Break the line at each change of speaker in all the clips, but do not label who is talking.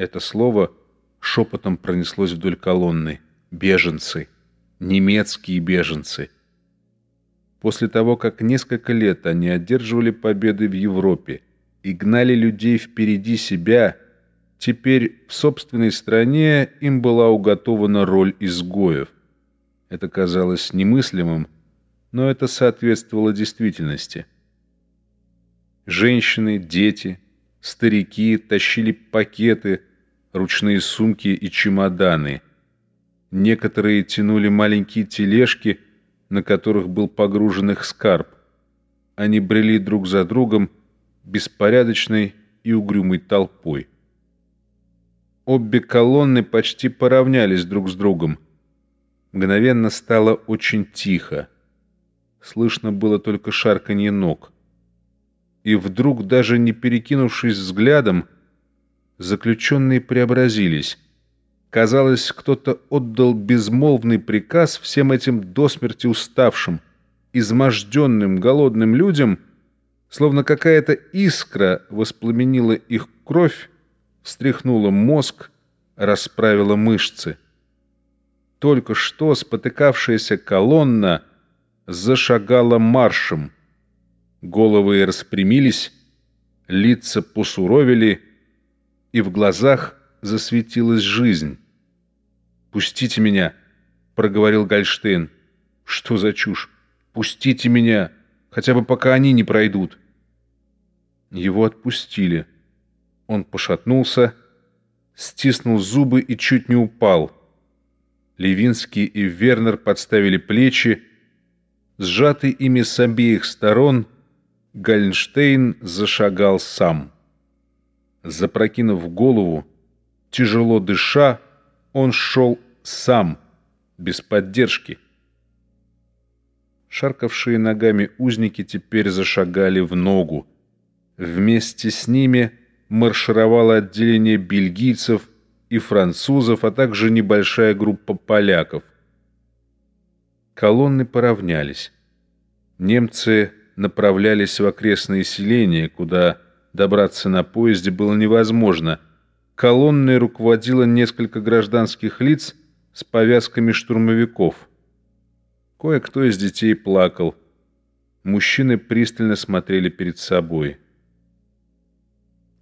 Это слово шепотом пронеслось вдоль колонны. Беженцы. Немецкие беженцы. После того, как несколько лет они одерживали победы в Европе и гнали людей впереди себя, теперь в собственной стране им была уготована роль изгоев. Это казалось немыслимым, но это соответствовало действительности. Женщины, дети, старики тащили пакеты, ручные сумки и чемоданы. Некоторые тянули маленькие тележки, на которых был погружен их скарб. Они брели друг за другом беспорядочной и угрюмой толпой. Обе колонны почти поравнялись друг с другом. Мгновенно стало очень тихо. Слышно было только шарканье ног. И вдруг, даже не перекинувшись взглядом, заключенные преобразились. Казалось, кто-то отдал безмолвный приказ всем этим до смерти уставшим, изможденным, голодным людям, словно какая-то искра воспламенила их кровь, встряхнула мозг, расправила мышцы. Только что спотыкавшаяся колонна зашагала маршем. Головы распрямились, лица посуровили, и в глазах засветилась жизнь. «Пустите меня!» — проговорил Гольштейн. «Что за чушь? Пустите меня! Хотя бы пока они не пройдут!» Его отпустили. Он пошатнулся, стиснул зубы и чуть не упал. Левинский и Вернер подставили плечи. Сжатый ими с обеих сторон, Гальнштейн зашагал сам. Запрокинув голову, Тяжело дыша, он шел сам, без поддержки. Шаркавшие ногами узники теперь зашагали в ногу. Вместе с ними маршировало отделение бельгийцев и французов, а также небольшая группа поляков. Колонны поравнялись. Немцы направлялись в окрестные селения, куда добраться на поезде было невозможно – Колонной руководило несколько гражданских лиц с повязками штурмовиков. Кое-кто из детей плакал. Мужчины пристально смотрели перед собой.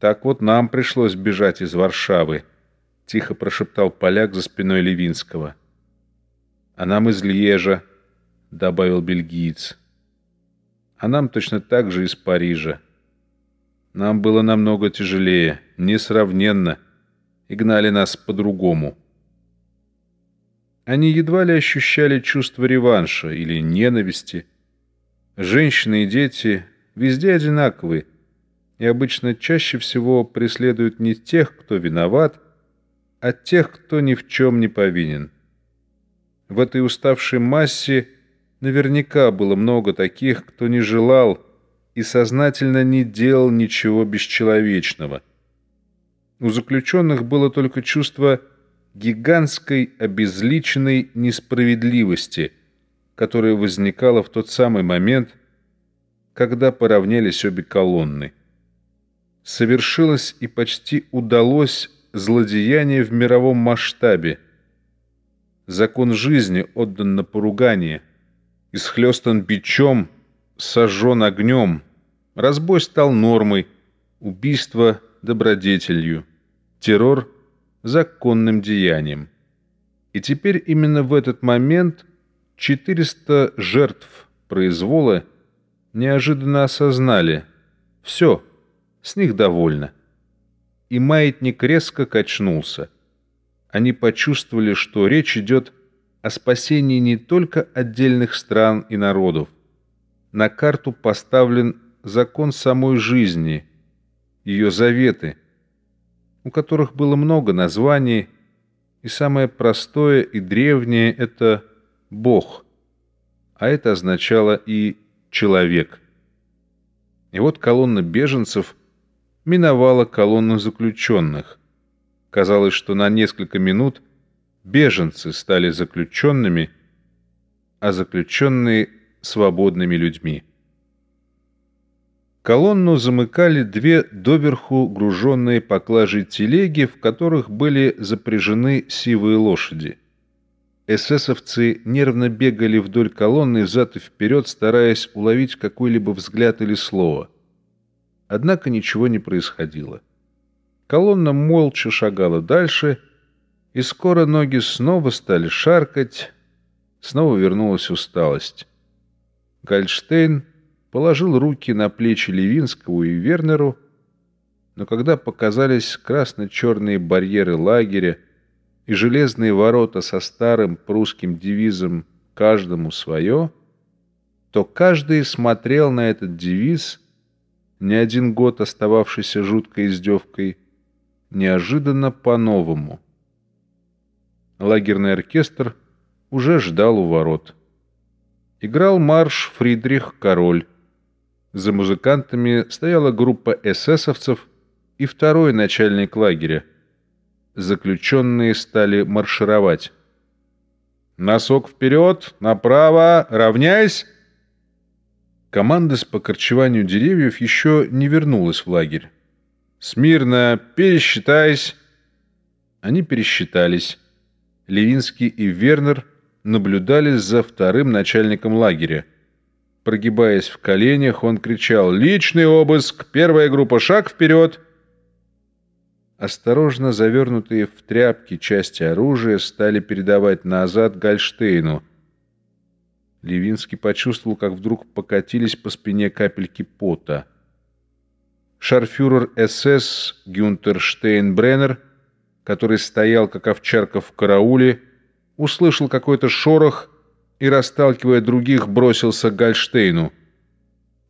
«Так вот нам пришлось бежать из Варшавы», — тихо прошептал поляк за спиной Левинского. «А нам из Льежа», — добавил бельгиец. «А нам точно так же из Парижа. Нам было намного тяжелее, несравненно» и гнали нас по-другому. Они едва ли ощущали чувство реванша или ненависти. Женщины и дети везде одинаковые и обычно чаще всего преследуют не тех, кто виноват, а тех, кто ни в чем не повинен. В этой уставшей массе наверняка было много таких, кто не желал и сознательно не делал ничего бесчеловечного – у заключенных было только чувство гигантской обезличенной несправедливости, которая возникала в тот самый момент, когда поравнялись обе колонны. Совершилось и почти удалось злодеяние в мировом масштабе. Закон жизни отдан на поругание, исхлестан бичом, сожжен огнем, разбой стал нормой, убийство – добродетелью террор законным деянием. И теперь именно в этот момент 400 жертв произвола неожиданно осознали – все, с них довольно. И маятник резко качнулся. Они почувствовали, что речь идет о спасении не только отдельных стран и народов. На карту поставлен закон самой жизни, ее заветы – у которых было много названий, и самое простое и древнее — это «Бог», а это означало и «человек». И вот колонна беженцев миновала колонну заключенных. Казалось, что на несколько минут беженцы стали заключенными, а заключенные — свободными людьми. Колонну замыкали две доверху груженные поклажей телеги, в которых были запряжены сивые лошади. Эсэсовцы нервно бегали вдоль колонны взад и вперед, стараясь уловить какой-либо взгляд или слово. Однако ничего не происходило. Колонна молча шагала дальше, и скоро ноги снова стали шаркать, снова вернулась усталость. Гальштейн положил руки на плечи Левинскому и Вернеру, но когда показались красно-черные барьеры лагеря и железные ворота со старым прусским девизом «каждому свое», то каждый смотрел на этот девиз, не один год остававшийся жуткой издевкой, неожиданно по-новому. Лагерный оркестр уже ждал у ворот. Играл марш «Фридрих Король», за музыкантами стояла группа эсэсовцев и второй начальник лагеря. Заключенные стали маршировать. «Носок вперед! Направо! Равняйсь!» Команда с покорчеванию деревьев еще не вернулась в лагерь. «Смирно! Пересчитайся!» Они пересчитались. Левинский и Вернер наблюдали за вторым начальником лагеря. Прогибаясь в коленях, он кричал «Личный обыск! Первая группа, шаг вперед!» Осторожно завернутые в тряпки части оружия стали передавать назад Гольштейну. Левинский почувствовал, как вдруг покатились по спине капельки пота. Шарфюрер СС Гюнтер Штейнбреннер, который стоял как овчарка в карауле, услышал какой-то шорох и, расталкивая других, бросился к Гальштейну.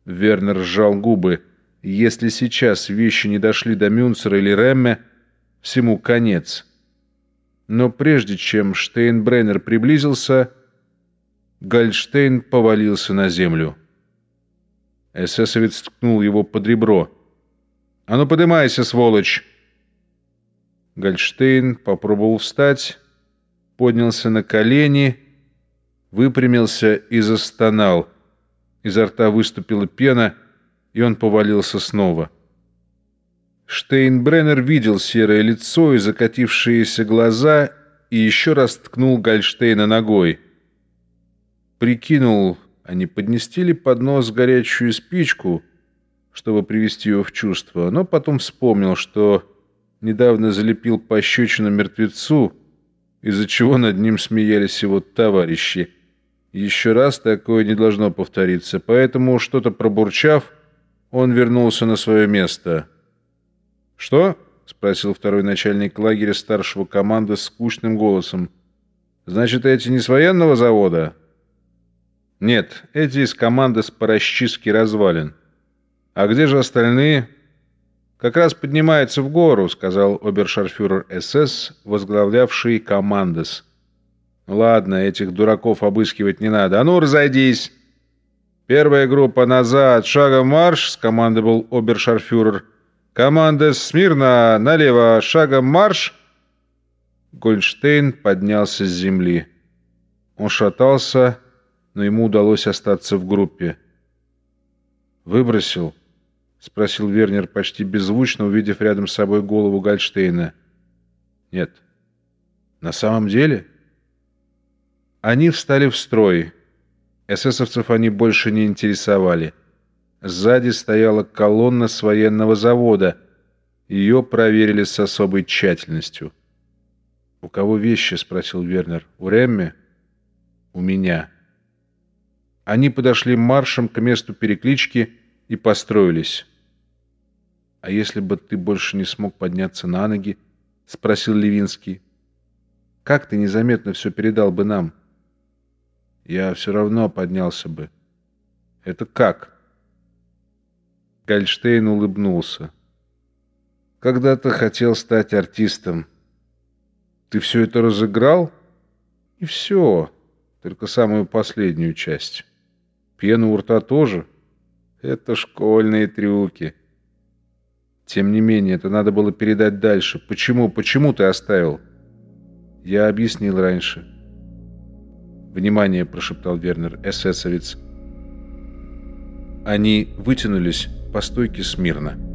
Вернер сжал губы. Если сейчас вещи не дошли до Мюнцера или Ремме, всему конец. Но прежде чем Штейнбреннер приблизился, Гальштейн повалился на землю. Эсэсовец ткнул его под ребро. «А ну, подымайся, сволочь!» Гальштейн попробовал встать, поднялся на колени выпрямился и застонал. Изо рта выступила пена, и он повалился снова. Штейнбреннер видел серое лицо и закатившиеся глаза и еще раз ткнул Гальштейна ногой. Прикинул, а не поднести ли под нос горячую спичку, чтобы привести его в чувство, но потом вспомнил, что недавно залепил пощечину мертвецу, из-за чего над ним смеялись его товарищи. Еще раз такое не должно повториться, поэтому, что-то пробурчав, он вернулся на свое место. «Что?» — спросил второй начальник лагеря старшего команды скучным голосом. «Значит, эти не с военного завода?» «Нет, эти из команды с порасчистки развалин. А где же остальные?» «Как раз поднимается в гору», — сказал обершарфюрер СС, возглавлявший командос. Ладно, этих дураков обыскивать не надо. А ну, разойдись! Первая группа назад, шагом марш, скомандовал обершарфюрер. Команда смирно, налево, шагом марш. Гольдштейн поднялся с земли. Он шатался, но ему удалось остаться в группе. «Выбросил?» — спросил Вернер почти беззвучно, увидев рядом с собой голову Гольдштейна. «Нет». «На самом деле?» Они встали в строй. Эсэсовцев они больше не интересовали. Сзади стояла колонна с военного завода. Ее проверили с особой тщательностью. «У кого вещи?» — спросил Вернер. «У Ремми?» «У меня». Они подошли маршем к месту переклички и построились. «А если бы ты больше не смог подняться на ноги?» — спросил Левинский. «Как ты незаметно все передал бы нам?» Я все равно поднялся бы. Это как? Гольштейн улыбнулся. Когда-то хотел стать артистом. Ты все это разыграл? И все, только самую последнюю часть. Пену у рта тоже? Это школьные трюки. Тем не менее, это надо было передать дальше. Почему? Почему ты оставил? Я объяснил раньше. «Внимание!» – прошептал Вернер, эсэсовец. Они вытянулись, по стойке смирно.